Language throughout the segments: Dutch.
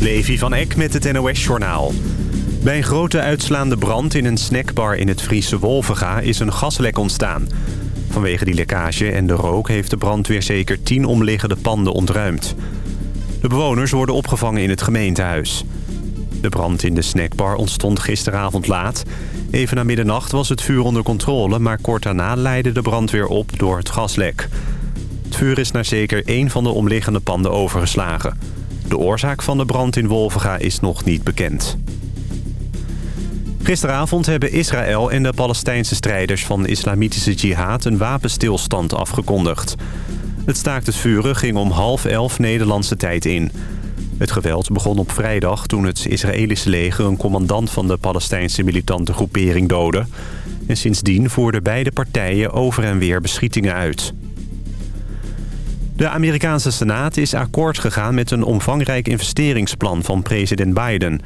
Levi van Eck met het NOS-journaal. Bij een grote uitslaande brand in een snackbar in het Friese Wolvega is een gaslek ontstaan. Vanwege die lekkage en de rook heeft de brandweer zeker tien omliggende panden ontruimd. De bewoners worden opgevangen in het gemeentehuis. De brand in de snackbar ontstond gisteravond laat. Even na middernacht was het vuur onder controle... maar kort daarna leidde de brand weer op door het gaslek. Het vuur is naar zeker één van de omliggende panden overgeslagen. De oorzaak van de brand in Wolvega is nog niet bekend. Gisteravond hebben Israël en de Palestijnse strijders van de islamitische jihad... een wapenstilstand afgekondigd. Het staakt het vuren ging om half elf Nederlandse tijd in... Het geweld begon op vrijdag toen het Israëlische leger... een commandant van de Palestijnse militante groepering doodde. En sindsdien voerden beide partijen over en weer beschietingen uit. De Amerikaanse Senaat is akkoord gegaan met een omvangrijk investeringsplan van president Biden.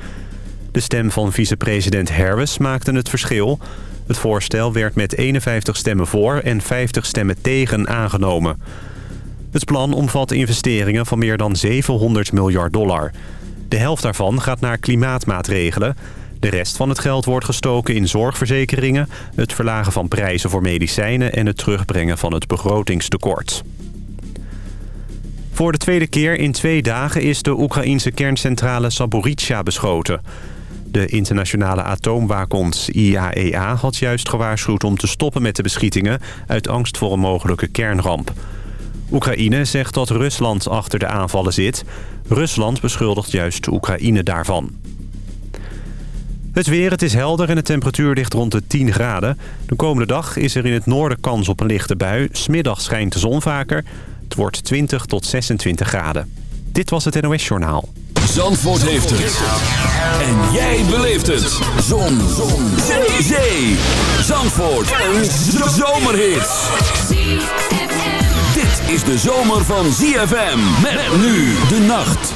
De stem van vicepresident Harris maakte het verschil. Het voorstel werd met 51 stemmen voor en 50 stemmen tegen aangenomen... Het plan omvat investeringen van meer dan 700 miljard dollar. De helft daarvan gaat naar klimaatmaatregelen. De rest van het geld wordt gestoken in zorgverzekeringen... het verlagen van prijzen voor medicijnen... en het terugbrengen van het begrotingstekort. Voor de tweede keer in twee dagen is de Oekraïense kerncentrale Saborizhia beschoten. De internationale atoomwaakhond IAEA had juist gewaarschuwd om te stoppen met de beschietingen... uit angst voor een mogelijke kernramp. Oekraïne zegt dat Rusland achter de aanvallen zit. Rusland beschuldigt juist Oekraïne daarvan. Het weer, het is helder en de temperatuur ligt rond de 10 graden. De komende dag is er in het noorden kans op een lichte bui. Smiddag schijnt de zon vaker. Wordt 20 tot 26 graden. Dit was het NOS Journaal. Zandvoort heeft het. En jij beleeft het. Zon. zon. Zee. Zee. Zandvoort. Een zomerhit is de zomer van ZFM. Met nu de nacht.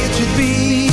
it should be.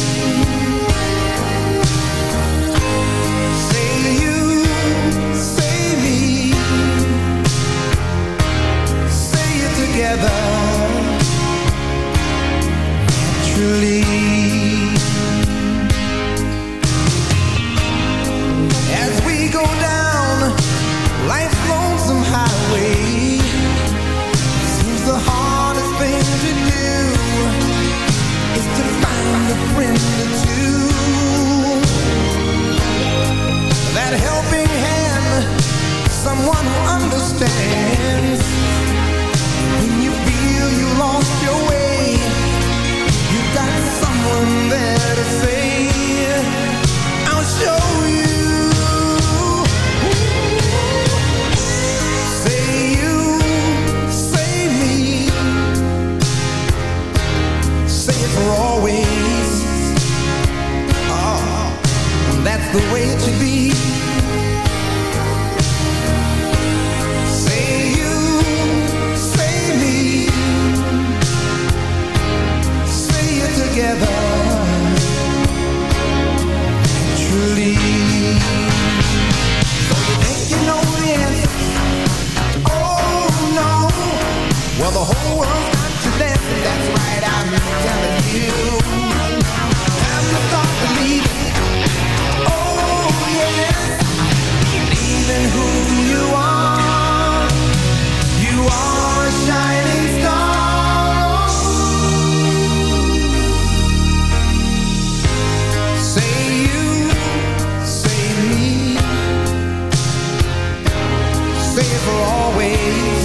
say it will always.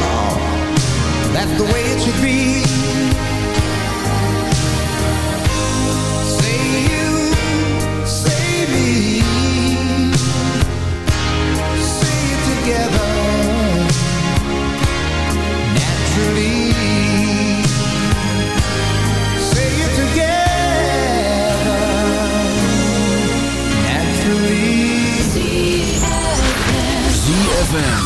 Oh, that's the way it should be. ZFM.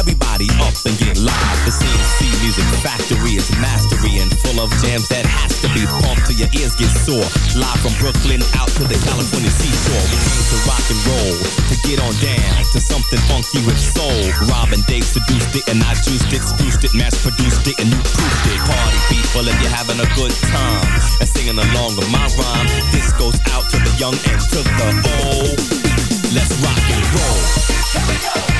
Everybody, up and get live. The CNC Music Factory is mastery and full of jams that has to be pumped till your ears get sore. Live from Brooklyn out to the California seashore. We came to rock and roll, to get on down to something funky with soul. Robin Dave seduced it and I juiced it, spruced it, mass produced it, and you proofed it. Party people if you're having a good time and singing along with my rhyme. This goes out to the young and to the old. Let's rock and roll.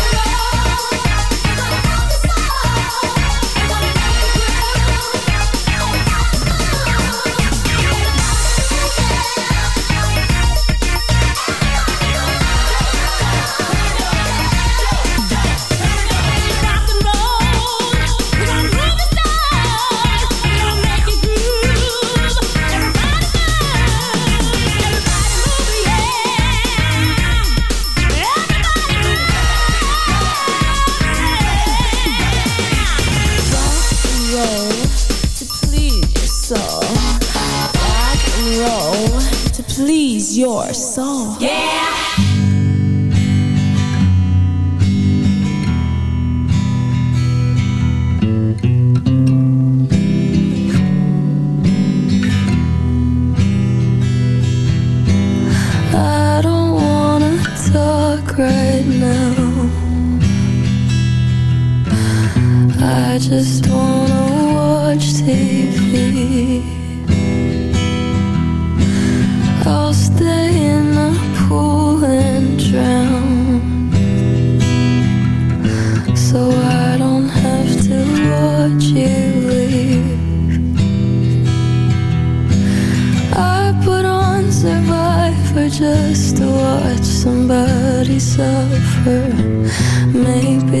Soul. Yeah. Suffer. Maybe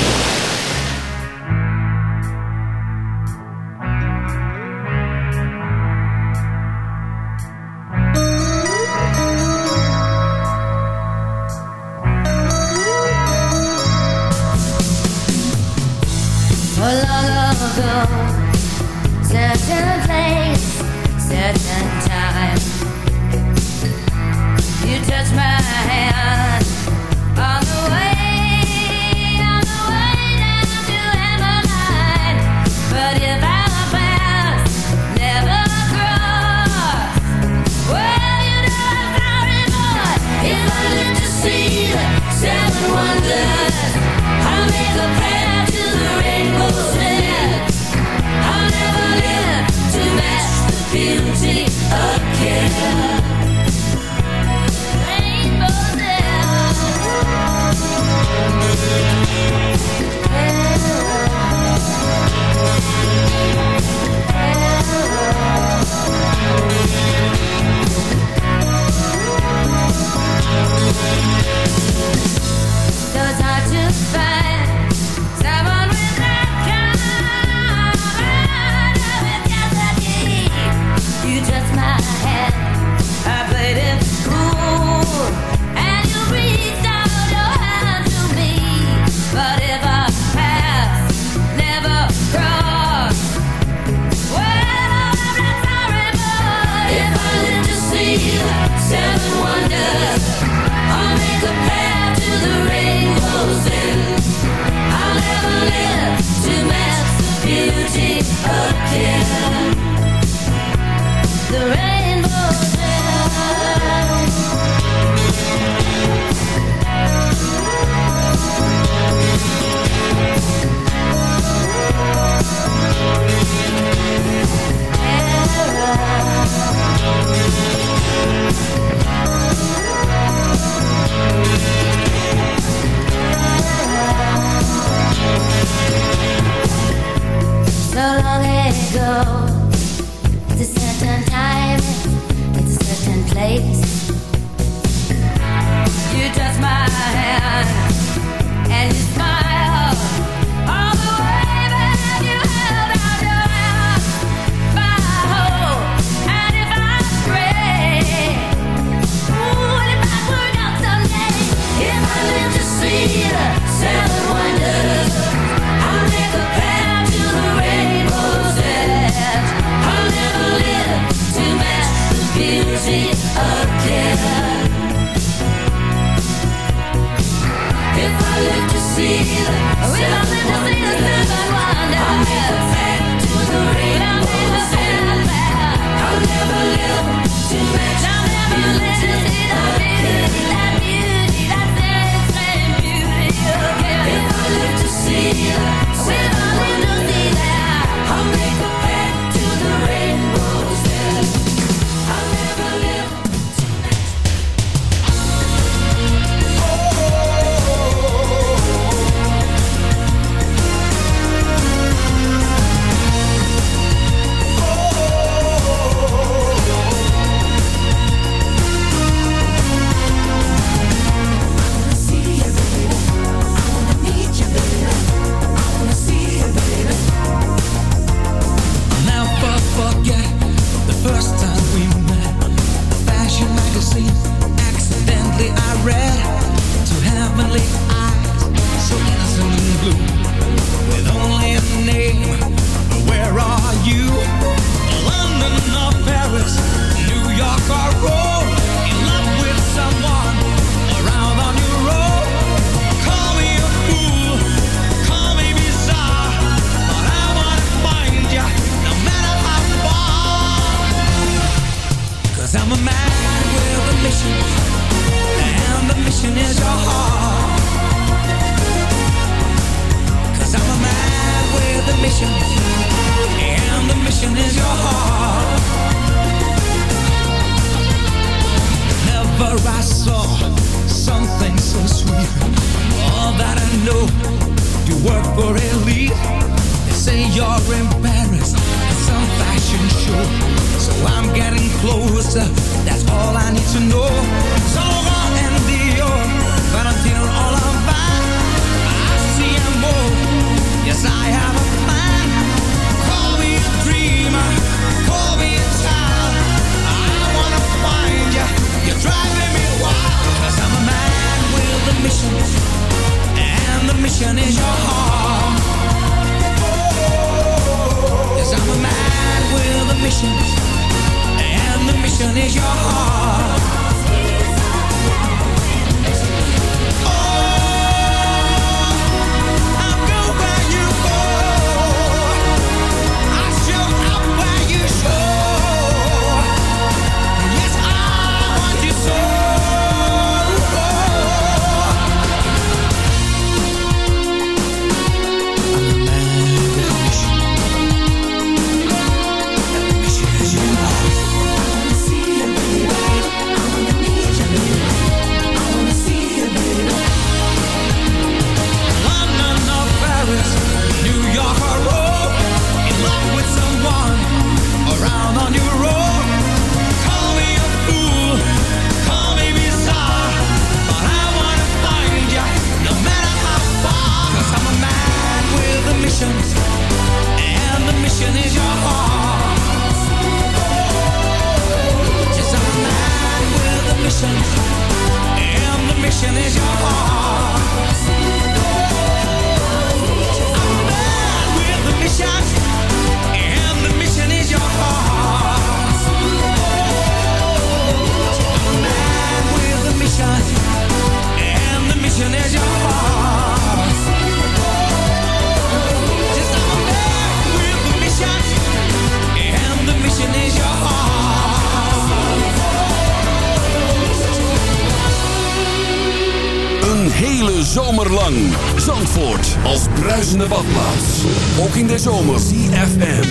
Zomer. CFM.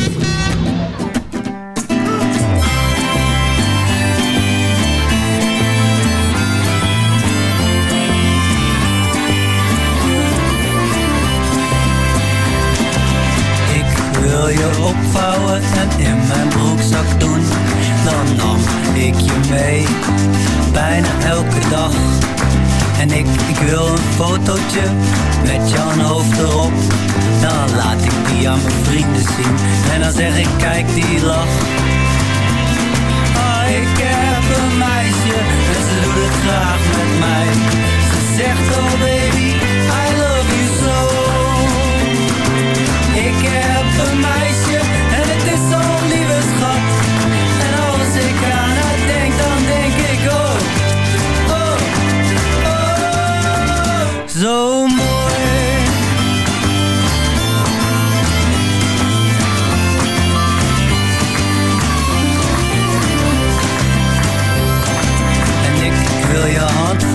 Ik wil je opvouwen en in mijn broekzak doen Dan nam ik je mee, bijna elke dag En ik, ik wil een fotootje met jouw hoofd erop Dan laat ik die aan mijn vrienden zien. En dan zeg ik kijk die lach. Ah, ik heb een meisje en ze doet het graag met mij. Ze zegt oh baby, I love you so. Ik heb een meisje en het is zo'n lieve schat. En als ik aan haar denk, dan denk ik oh, oh, oh, zo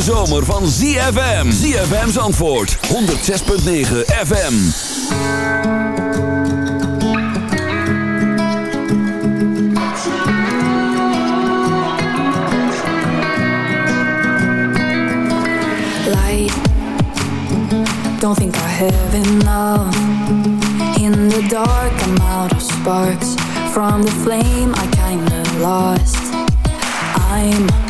Hete zomer van ZFM. ZFM's antwoord. 106.9 FM. light. Don't think I have enough. In the dark, I'm out of sparks. From the flame, I kinda lost. I'm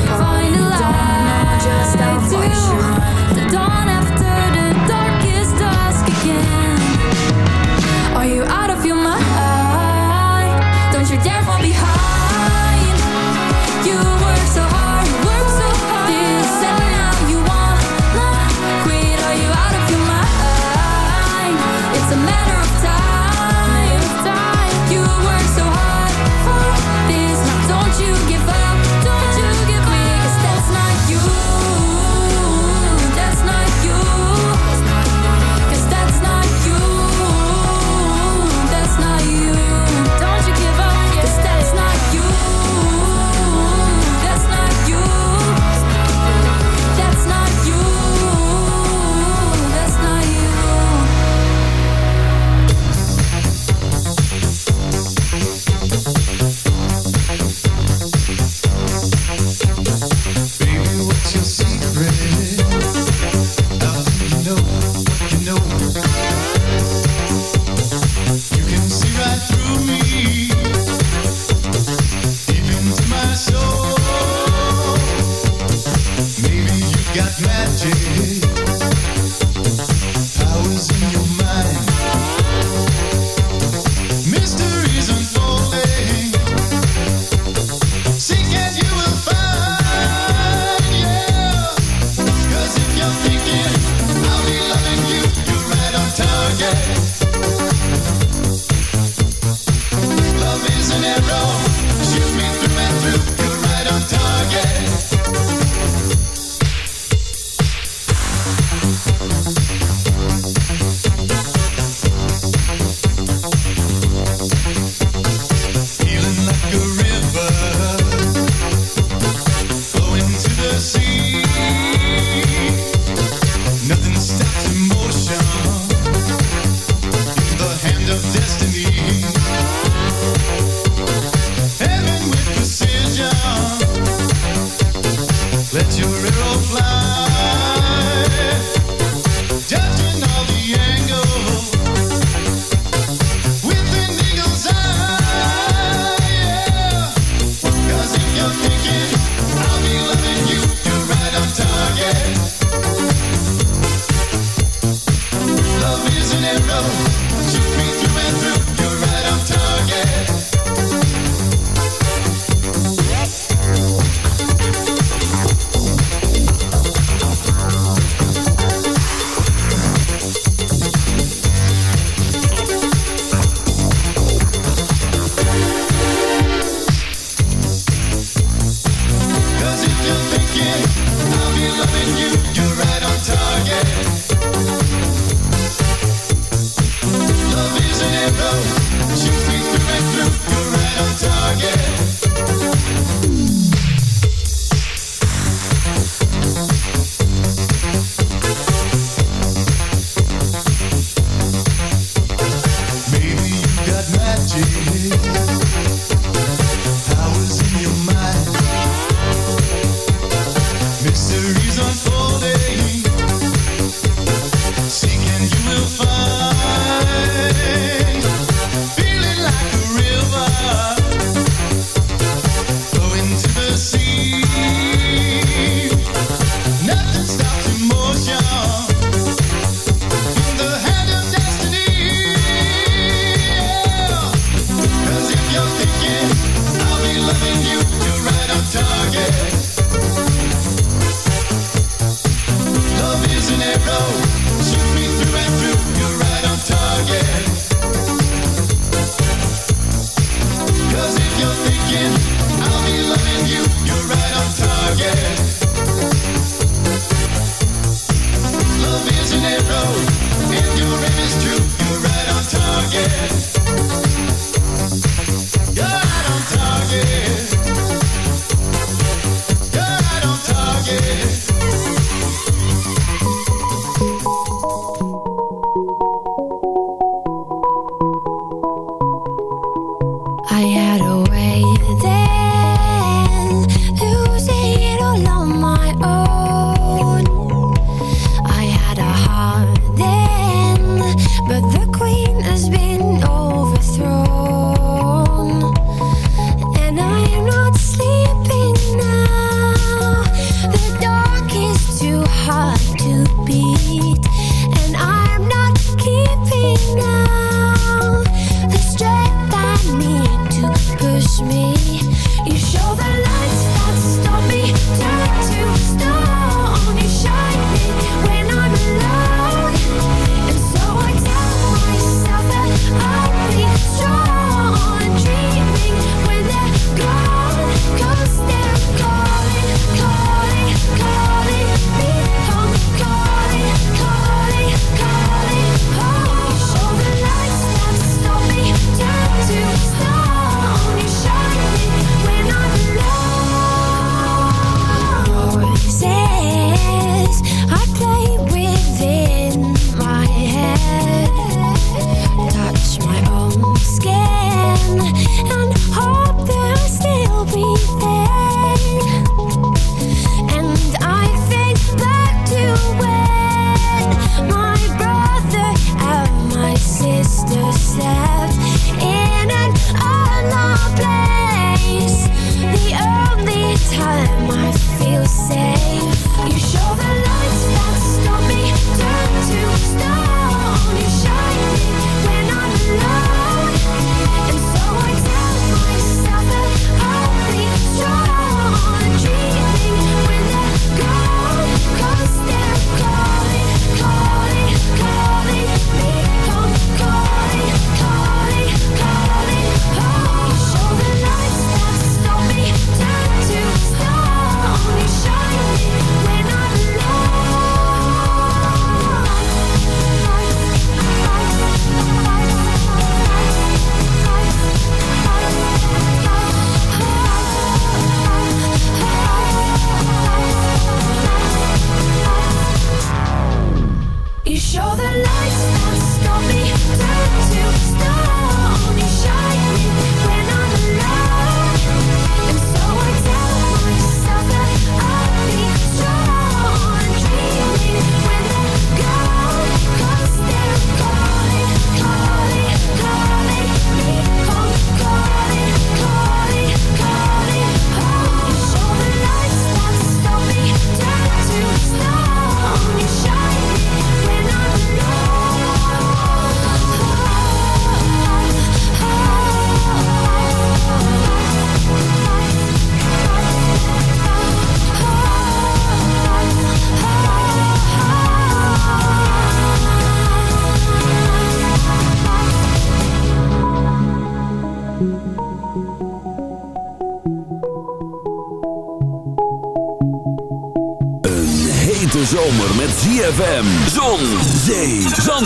day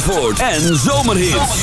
En Zomerhits.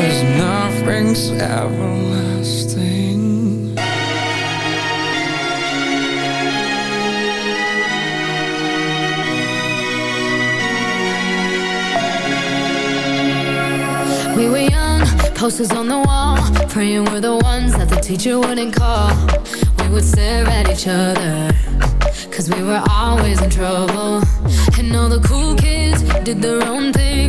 Cause nothing's everlasting. We were young, posters on the wall. Praying we're the ones that the teacher wouldn't call. We would stare at each other Cause we were always in trouble. And all the cool kids did their own thing.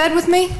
Bed with me?